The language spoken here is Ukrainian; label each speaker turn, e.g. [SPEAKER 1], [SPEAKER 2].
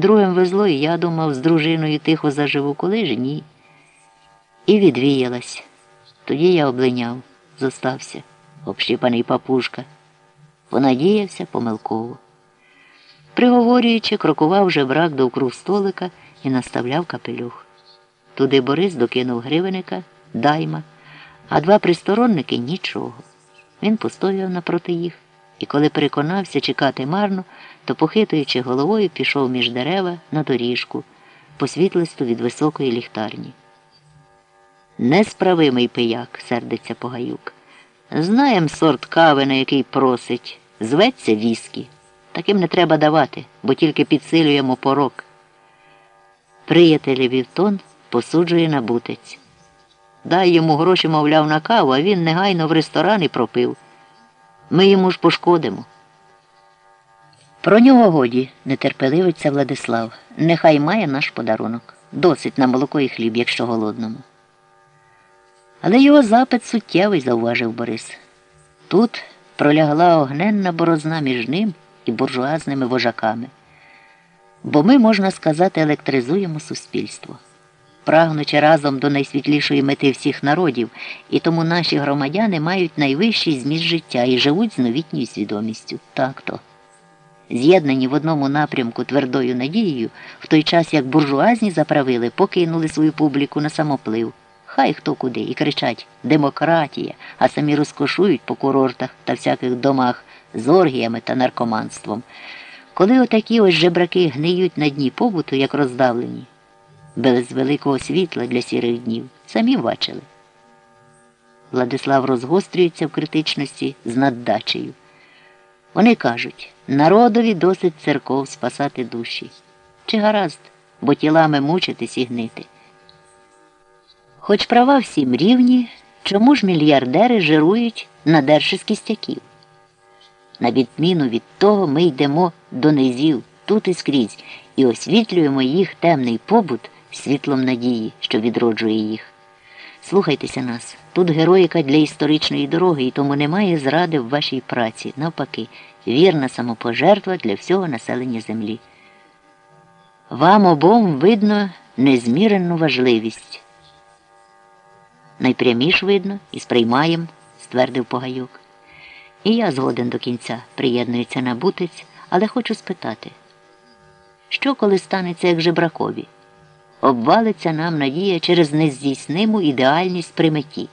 [SPEAKER 1] Другим везло, і я думав, з дружиною тихо заживу, коли ж ні. І відвіялась. Тоді я облиняв, зостався, общипаний папушка. Понадіявся помилково. Приговорюючи, крокував жебрак довкруг столика і наставляв капелюх. Туди Борис докинув гривеника, дайма, а два присторонники нічого. Він постояв напроти їх, і коли переконався чекати марно, то, похитуючи головою, пішов між дерева на доріжку, по світлисту від високої ліхтарні. Несправимий пияк, сердиться Погаюк. Знаєм сорт кави, на який просить. Зветься віскі. Таким не треба давати, бо тільки підсилюємо порок. Приятелі Вівтон посуджує на бутець. Дай йому гроші, мовляв, на каву, а він негайно в ресторан і пропив. Ми йому ж пошкодимо. Про нього годі, нетерпеливиться Владислав. Нехай має наш подарунок. Досить на молоко і хліб, якщо голодному. Але його запит суттєвий, зауважив Борис. Тут пролягла огненна борозна між ним і буржуазними вожаками. Бо ми, можна сказати, електризуємо суспільство, прагнучи разом до найсвітлішої мети всіх народів, і тому наші громадяни мають найвищий зміст життя і живуть з новітньою свідомістю. Так то. З'єднані в одному напрямку твердою надією, в той час як буржуазні заправили, покинули свою публіку на самоплив. Хай хто куди і кричать Демократія, а самі розкошують по курортах та всяких домах з оргіями та наркоманством. Коли отакі ось жебраки гниють на дні побуту, як роздавлені, без великого світла для сірих днів, самі бачили. Владислав розгострюється в критичності з наддачею. Вони кажуть, народові досить церков спасати душі. Чи гаразд, бо тілами мучитись і гнити. Хоч права всім рівні, чому ж мільярдери жирують на держи з кістяків? На відміну від того ми йдемо до низів тут і скрізь і освітлюємо їх темний побут світлом надії, що відроджує їх. Слухайтеся нас, тут героїка для історичної дороги, і тому немає зради в вашій праці. Навпаки, вірна самопожертва для всього населення землі. Вам обом видно незміренну важливість. Найпряміш видно і сприймаєм, ствердив Погайок. І я згоден до кінця приєднується на бутиць, але хочу спитати, що коли станеться як жебракові? Обвалиться нам надія через нездійсниму ідеальність при меті.